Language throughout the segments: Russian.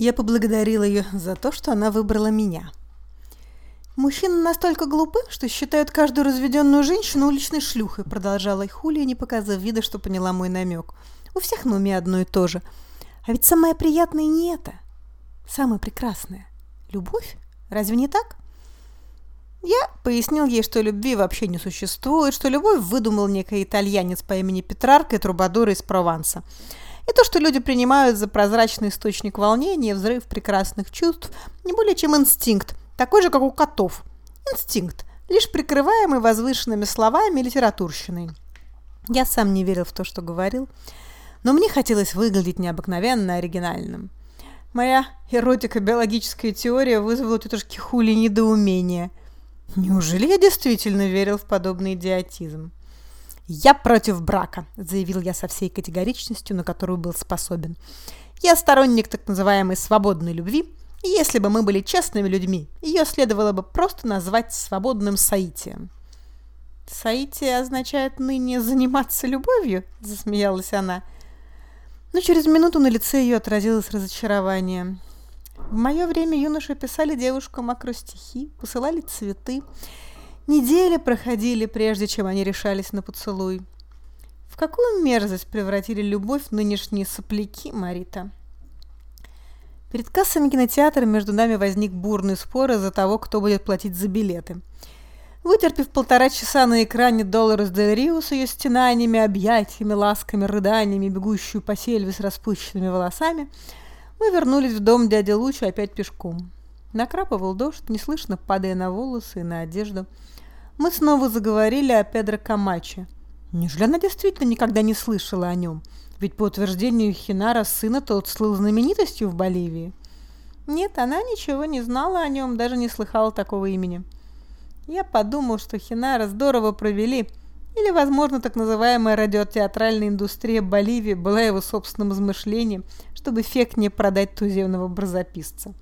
Я поблагодарил ее за то, что она выбрала меня. «Мужчины настолько глупы, что считают каждую разведенную женщину уличной шлюхой», продолжала Хулия, не показав вида, что поняла мой намек. «У всех на уме одно и то же. А ведь самое приятное не это. Самое прекрасное – любовь. Разве не так?» Я пояснил ей, что любви вообще не существует, что любовь выдумал некий итальянец по имени Петрарка и Трубадура из Прованса. И то, что люди принимают за прозрачный источник волнения, взрыв прекрасных чувств, не более чем инстинкт, такой же, как у котов. Инстинкт, лишь прикрываемый возвышенными словами и литературщиной. Я сам не верил в то, что говорил, но мне хотелось выглядеть необыкновенно оригинальным. Моя эротико-биологическая теория вызвала у тетушки Хули недоумение. Неужели я действительно верил в подобный идиотизм? «Я против брака», – заявил я со всей категоричностью, на которую был способен. «Я сторонник так называемой свободной любви, и если бы мы были честными людьми, ее следовало бы просто назвать свободным соитием». «Соитие означает ныне заниматься любовью?» – засмеялась она. Но через минуту на лице ее отразилось разочарование. В мое время юноши писали девушкам акростихи, посылали цветы. Недели проходили, прежде чем они решались на поцелуй. В какую мерзость превратили любовь нынешние сопляки, Марита? Перед кассами кинотеатра между нами возник бурный спор из-за того, кто будет платить за билеты. Вытерпев полтора часа на экране Долларес Дель Рио с ее стенаниями, объятиями, ласками, рыданиями, бегущую по сельве с распущенными волосами – мы вернулись в дом дяди Луча опять пешком. Накрапывал дождь, неслышно падая на волосы и на одежду. Мы снова заговорили о Педро Камаче. Неужели она действительно никогда не слышала о нем? Ведь по утверждению Хинара сына тот слыл знаменитостью в Боливии. Нет, она ничего не знала о нем, даже не слыхала такого имени. Я подумал, что Хинара здорово провели, или, возможно, так называемая радиотеатральная индустрия Боливии была его собственным измышлением, чтобы эффектнее продать туземного бразописца.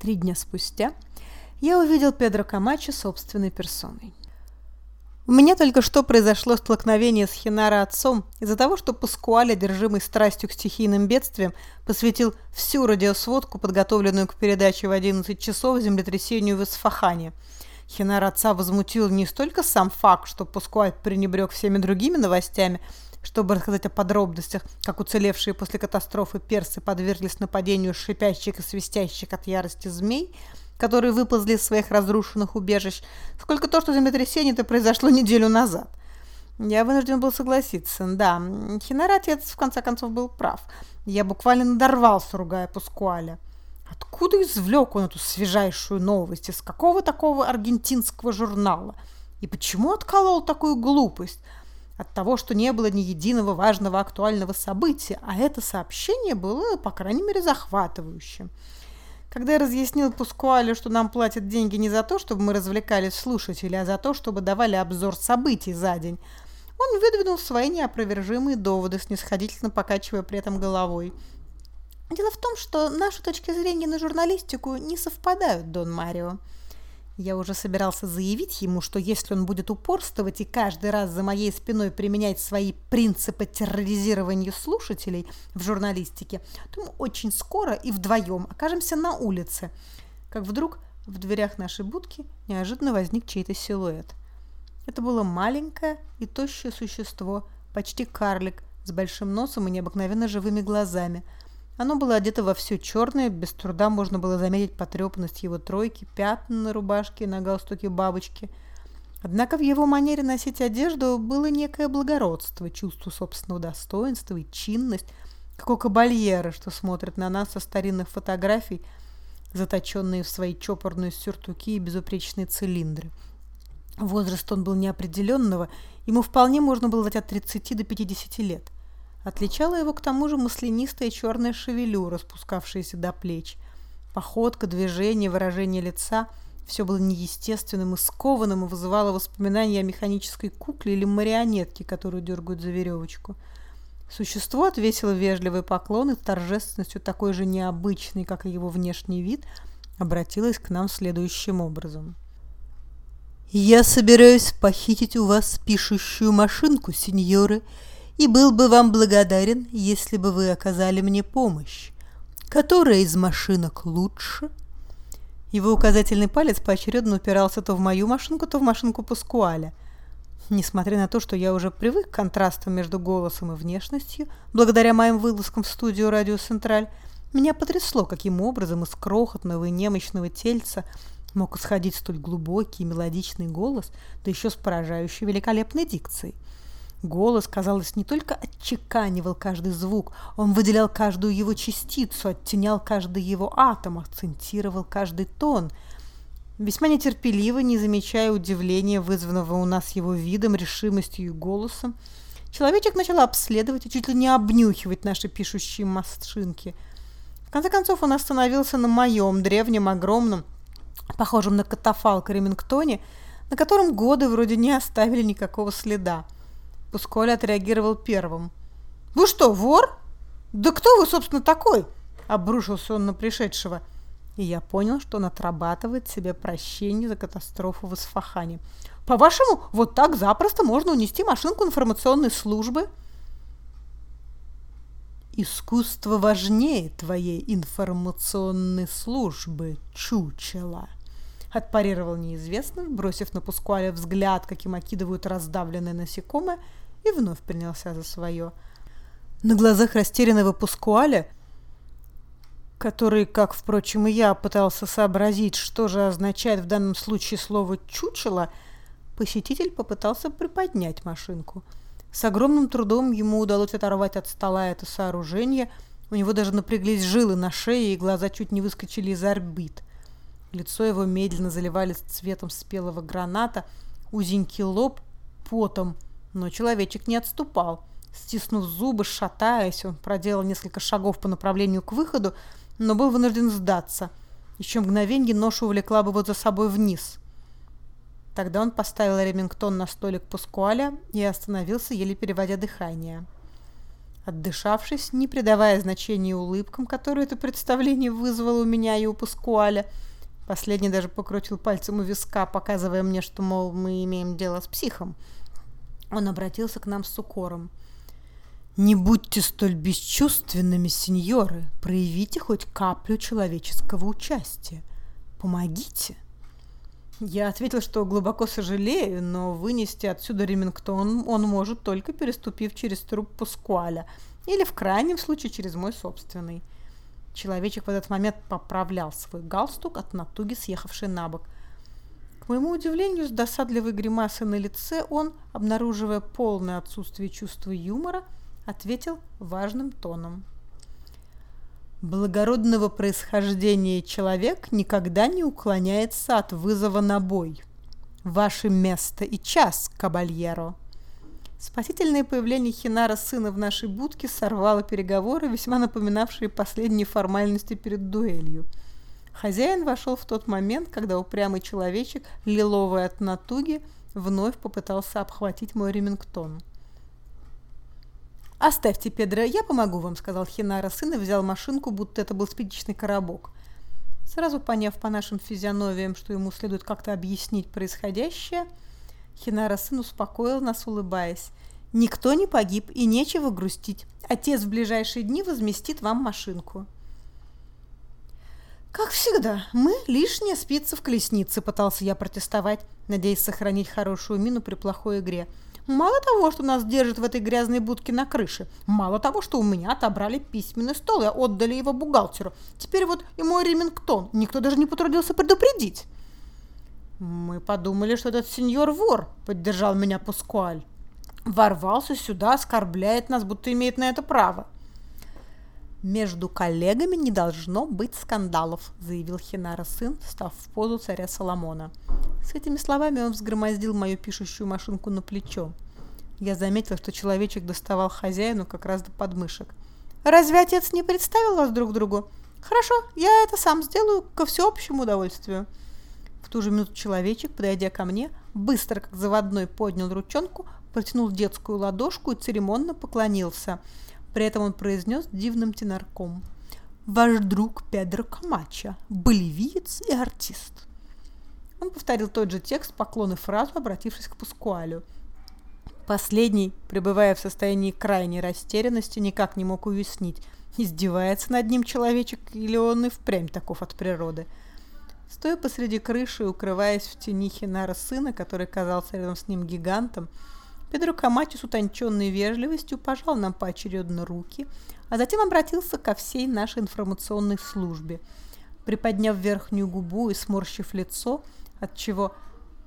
Три дня спустя я увидел Педро Камачо собственной персоной. У меня только что произошло столкновение с Хинаро отцом из-за того, что Паскуаль, одержимый страстью к стихийным бедствиям, посвятил всю радиосводку, подготовленную к передаче в 11 часов, землетрясению в Исфахане – Хинар отца возмутил не столько сам факт, что Пускуаль пренебрег всеми другими новостями, чтобы рассказать о подробностях, как уцелевшие после катастрофы персы подверглись нападению шипящих и свистящих от ярости змей, которые выползли из своих разрушенных убежищ, сколько то, что землетрясение-то произошло неделю назад. Я вынужден был согласиться. Да, Хинар отец в конце концов был прав. Я буквально надорвался, ругая Пускуаля. Откуда извлек он эту свежайшую новость? Из какого такого аргентинского журнала? И почему отколол такую глупость? От того, что не было ни единого важного актуального события, а это сообщение было, по крайней мере, захватывающим. Когда я разъяснил Пускуале, что нам платят деньги не за то, чтобы мы развлекали слушателей, а за то, чтобы давали обзор событий за день, он выдвинул свои неопровержимые доводы, снисходительно покачивая при этом головой – Дело в том, что наши точки зрения на журналистику не совпадают, Дон Марио. Я уже собирался заявить ему, что если он будет упорствовать и каждый раз за моей спиной применять свои принципы терроризирования слушателей в журналистике, то мы очень скоро и вдвоем окажемся на улице. Как вдруг в дверях нашей будки неожиданно возник чей-то силуэт. Это было маленькое и тощее существо, почти карлик, с большим носом и необыкновенно живыми глазами – оно было одето во все черное, без труда можно было заметить потрепанность его тройки, пятна на рубашке на галстуке бабочки. Однако в его манере носить одежду было некое благородство, чувство собственного достоинства и чинность, как у кабальера, что смотрит на нас со старинных фотографий, заточенные в свои чопорные сюртуки и безупречные цилиндры. Возраст он был неопределенного, ему вполне можно было дать от 30 до 50 лет. Отличала его к тому же маслянистая черная шевелюра, спускавшаяся до плеч. Походка, движение, выражение лица – все было неестественным и скованным и вызывало воспоминания о механической кукле или марионетке, которую дергают за веревочку. Существо отвесило вежливый поклон и торжественностью такой же необычной, как и его внешний вид, обратилось к нам следующим образом. «Я собираюсь похитить у вас пишущую машинку, сеньоры, и был бы вам благодарен, если бы вы оказали мне помощь. Которая из машинок лучше? Его указательный палец поочередно упирался то в мою машинку, то в машинку Паскуаля. Несмотря на то, что я уже привык к контрастам между голосом и внешностью, благодаря моим вылазкам в студию «Радио Централь», меня потрясло, каким образом из крохотного и немощного тельца мог исходить столь глубокий и мелодичный голос, да еще с поражающей великолепной дикцией. Голос, казалось, не только отчеканивал каждый звук, он выделял каждую его частицу, оттенял каждый его атом, акцентировал каждый тон. Весьма нетерпеливо, не замечая удивления, вызванного у нас его видом, решимостью и голосом, человечек начал обследовать и чуть ли не обнюхивать наши пишущие машинки. В конце концов он остановился на моем древнем, огромном, похожем на катафалк Ремингтоне, на котором годы вроде не оставили никакого следа. Пусколи отреагировал первым. «Вы что, вор? Да кто вы, собственно, такой?» Обрушился он на пришедшего. И я понял, что он отрабатывает себе прощение за катастрофу в Исфахане. «По-вашему, вот так запросто можно унести машинку информационной службы?» «Искусство важнее твоей информационной службы, чучело!» Отпарировал неизвестный, бросив на Пускуаля взгляд, каким окидывают раздавленные насекомые, и вновь принялся за свое. На глазах растерянного Пускуаля, который, как, впрочем, и я, пытался сообразить, что же означает в данном случае слово «чучело», посетитель попытался приподнять машинку. С огромным трудом ему удалось оторвать от стола это сооружение, у него даже напряглись жилы на шее, и глаза чуть не выскочили из орбит. Лицо его медленно заливали цветом спелого граната, узенький лоб потом но человечек не отступал. Стиснув зубы, шатаясь, он проделал несколько шагов по направлению к выходу, но был вынужден сдаться. Еще мгновенье ноша увлекла бы его за собой вниз. Тогда он поставил Ремингтон на столик Пускуаля и остановился, еле переводя дыхание. Отдышавшись, не придавая значения улыбкам, которые это представление вызвало у меня и у Пускуаля, последний даже покрутил пальцем у виска, показывая мне, что, мол, мы имеем дело с психом – он обратился к нам с укором. «Не будьте столь бесчувственными, сеньоры. Проявите хоть каплю человеческого участия. Помогите». Я ответил, что глубоко сожалею, но вынести отсюда Ремингтон он может только переступив через труп Пускуаля или, в крайнем случае, через мой собственный. Человечек в этот момент поправлял свой галстук от натуги, съехавший на бок – к моему удивлению, с досадливой гримасой на лице он, обнаруживая полное отсутствие чувства юмора, ответил важным тоном. Благородного происхождения человек никогда не уклоняется от вызова на бой. Ваше место и час, кабальеро. Спасительное появление Хинара сына в нашей будке сорвало переговоры, весьма напоминавшие последние формальности перед дуэлью – Хозяин вошел в тот момент, когда упрямый человечек, лиловый от натуги, вновь попытался обхватить мой ремингтон. «Оставьте, Педро, я помогу вам», — сказал Хинара сын и взял машинку, будто это был спичечный коробок. Сразу поняв по нашим физиономиям, что ему следует как-то объяснить происходящее, Хинара сын успокоил нас, улыбаясь. «Никто не погиб и нечего грустить. Отец в ближайшие дни возместит вам машинку». «Как всегда, мы лишняя спица в колеснице», — пытался я протестовать, надеясь сохранить хорошую мину при плохой игре. «Мало того, что нас держат в этой грязной будке на крыше, мало того, что у меня отобрали письменный стол и отдали его бухгалтеру, теперь вот и мой ремингтон никто даже не потрудился предупредить». «Мы подумали, что этот сеньор вор», — поддержал меня Пускуаль. «Ворвался сюда, оскорбляет нас, будто имеет на это право». «Между коллегами не должно быть скандалов», – заявил Хинара сын, став в позу царя Соломона. С этими словами он взгромоздил мою пишущую машинку на плечо. Я заметила, что человечек доставал хозяину как раз до подмышек. «Разве отец не представил вас друг другу?» «Хорошо, я это сам сделаю ко всеобщему удовольствию». В ту же минуту человечек, подойдя ко мне, быстро, как заводной, поднял ручонку, протянул детскую ладошку и церемонно поклонился – при этом он произнес дивным тенарком. «Ваш друг Педро Камача, боливиец и артист». Он повторил тот же текст, поклон и фразу, обратившись к Пускуалю. Последний, пребывая в состоянии крайней растерянности, никак не мог уяснить, Издевается над ним человечек, или он и впрямь таков от природы? Стоя посреди крыши, укрываясь в тени Хинара сына, который казался рядом с ним гигантом, Педро Камати с утонченной вежливостью пожал нам поочередно руки, а затем обратился ко всей нашей информационной службе. Приподняв верхнюю губу и сморщив лицо, от чего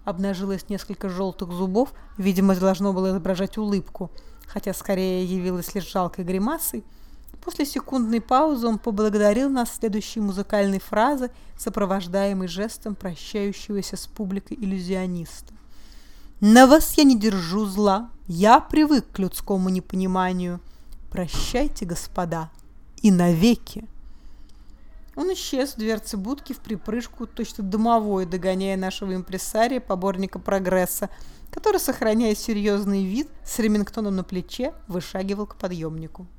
обнажилось несколько желтых зубов, видимо, должно было изображать улыбку, хотя скорее явилось лишь жалкой гримасой, После секундной паузы он поблагодарил нас следующей музыкальной фразой, сопровождаемой жестом прощающегося с публикой иллюзиониста. На вас я не держу зла, я привык к людскому непониманию. Прощайте, господа, и навеки. Он исчез в дверце будки в припрыжку, точно домовой, догоняя нашего импрессария, поборника прогресса, который, сохраняя серьезный вид, с ремингтоном на плече, вышагивал к подъемнику.